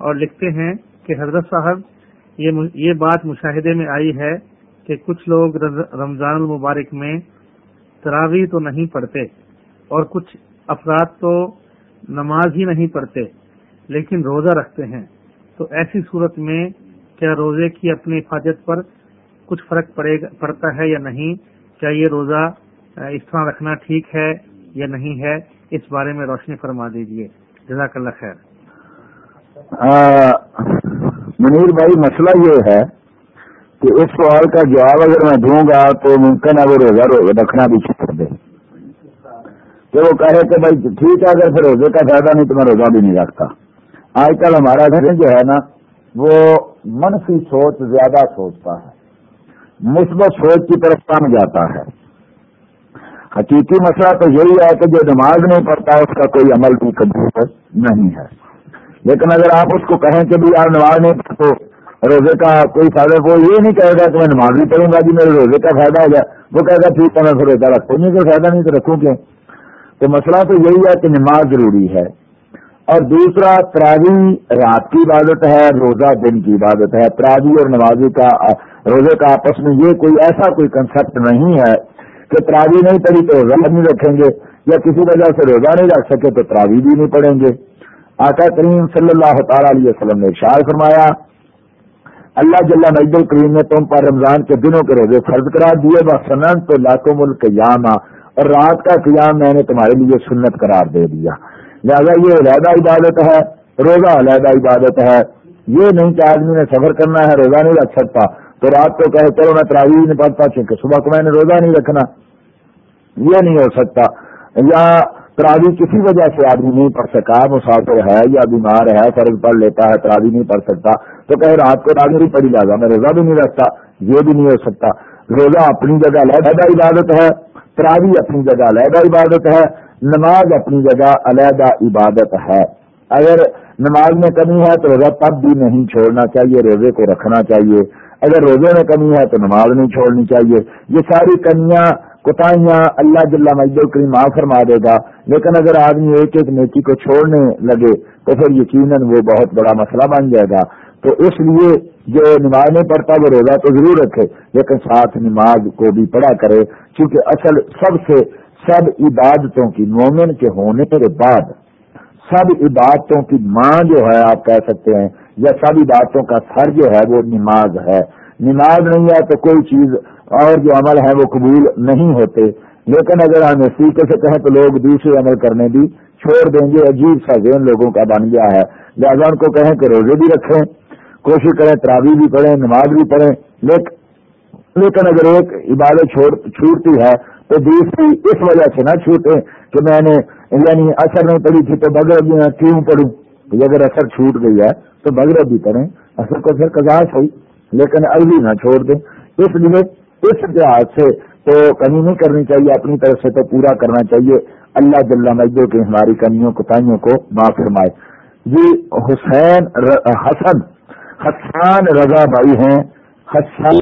اور لکھتے ہیں کہ حضرت صاحب، یہ بات مشاہدے میں آئی ہے کہ کچھ لوگ رمضان المبارک میں تراوی تو نہیں پڑھتے اور کچھ افراد تو نماز ہی نہیں پڑھتے، لیکن روزہ رکھتے ہیں۔ تو ایسی صورت میں کیا روزے کی اپنی حفاظت پر کچھ فرق پڑتا ہے یا نہیں؟ کیا یہ روزہ اس طرح رکھنا ٹھیک ہے یا نہیں ہے؟ اس بارے میں روشنی فرما دیجیے جزاک اللہ خیر۔ منیر بھائی، مسئلہ یہ ہے کہ اس سوال کا جواب اگر میں دوں گا تو ممکن ہے وہ روزہ رکھنا بھی چھوڑ دے۔ کہ وہ کہے کہ بھائی ٹھیک ہے، اگر پھر روزے کا فائدہ نہیں تو میں روزہ بھی نہیں رکھتا۔ آج کل ہمارا گھر جو ہے نا، وہ منفی سوچ زیادہ سوچتا ہے۔ مثبت سوچ کی طرف کم جاتا ہے۔ حقیقی مسئلہ تو یہی ہے کہ جو نماز نہیں پڑھتا، اس کا کوئی عمل بھی کبھی نہیں ہے۔ لیکن اگر آپ اس کو کہیں کہ بھی یار نماز نہیں پڑھتے روزے کا کوئی فائدہ وہ یہ نہیں کہے گا کہ میں نماز بھی پڑھوں گا جی میرے روزے کا فائدہ ہو جائے وہ کہے گا، ٹھیک ہے، میں پھر روزہ رکھوں نہیں کوئی فائدہ نہیں تو رکھوں کیوں؟ تو مسئلہ تو یہی ہے کہ نماز ضروری ہے۔ اور دوسرا، تراوی رات کی عبادت ہے، روزہ دن کی عبادت ہے۔ تراوی اور نمازی کا، روزے کا آپس میں یہ کوئی ایسا کوئی کنسپٹ نہیں ہے کہ تراوی نہیں پڑی تو روزہ نہیں رکھیں گے یا کسی وجہ سے روزہ نہیں رکھ سکے تو تراوی بھی نہیں پڑیں گے۔ آقا کریم صلی اللہ تعالی علیہ وسلم نے اشار فرمایا، اللہ جل نجد الکریم نے تم پر رمضان کے دنوں کے روزے فرض کرا دیے وہ تو لاکم القیامہ اور رات کا قیام میں نے تمہارے لیے سنت قرار دے دیا۔ لہٰذا یہ علیحدہ عبادت ہے، روزہ علیحدہ عبادت ہے۔ یہ نہیں کہ آدمی نے سفر کرنا ہے، روزہ نہیں رکھ سکتا۔ تو رات کو کہے چلو میں تراویح نہیں پڑھتا، چونکہ صبح کو میں نے روزہ نہیں رکھنا۔ یہ نہیں ہو سکتا۔ یا تراوی کسی وجہ سے آدمی نہیں پڑھ سکا، مسافر ہے یا بیمار ہے، فرض پڑھ لیتا ہے، تراوی نہیں پڑھ سکتا، تو کہے رات کو راگی نہیں پڑھی جاتا میں روزہ بھی نہیں رکھتا، یہ بھی نہیں ہو سکتا۔ روزہ اپنی جگہ علیحدہ عبادت ہے، تراوی اپنی جگہ علیحدہ عبادت ہے، نماز اپنی جگہ علیحدہ عبادت ہے۔ اگر نماز میں کمی ہے تو روزہ تب بھی نہیں چھوڑنا چاہیے، روزے کو رکھنا چاہیے۔ اگر روزے میں کمی ہے تو نماز نہیں چھوڑنی چاہیے۔ یہ ساری کمیاں کوتاہیاں اللہ جل مجد کی معاف فرما دے گا۔ لیکن اگر آدمی ایک ایک نیکی کو چھوڑنے لگے تو پھر یقیناً وہ بہت بڑا مسئلہ بن جائے گا۔ تو اس لیے جو نماز نہیں پڑھتا وہ روزہ تو ضرور رکھے، لیکن ساتھ نماز کو بھی پڑھا کرے۔ کیونکہ اصل سب سے سب عبادتوں کی مومن کے ہونے کے بعد، سب عبادتوں کی ماں جو ہے آپ کہہ سکتے ہیں، یا سبھی باتوں کا سر جو ہے وہ نماز ہے۔ نماز نہیں ہے تو کوئی چیز اور جو عمل ہے وہ قبول نہیں ہوتے۔ لیکن اگر ہم سیکھے سے کہیں تو لوگ دوسرے عمل کرنے بھی چھوڑ دیں گے۔ عجیب سا ذہن لوگوں کا بن گیا ہے۔ لہٰذا ان کو کہیں کہ روزے بھی رکھیں، کوشش کریں تراوی بھی پڑھیں، نماز بھی پڑھیں۔ لیکن اگر ایک عبادت چھوٹتی ہے تو دوسری اس وجہ سے نہ چھوٹے کہ میں نے یعنی اثر نہیں پڑی تھی تو بغیر کیوں پڑھوں؟ اگر اثر چھوٹ گئی ہے تو بغیر بھی کریں اصل کو پھر کزاش ہوئی لیکن اگلی نہ چھوڑ دیں۔ اس لیے اس لحاظ سے تو کمی نہیں کرنی چاہیے، اپنی طرف سے تو پورا کرنا چاہیے۔ اللہ جل مجدو کی ہماری کمیوں کوتاہیوں کو معاف فرمائے۔ جی حسین، حسن، حسان رضا بھائی ہیں۔ حسان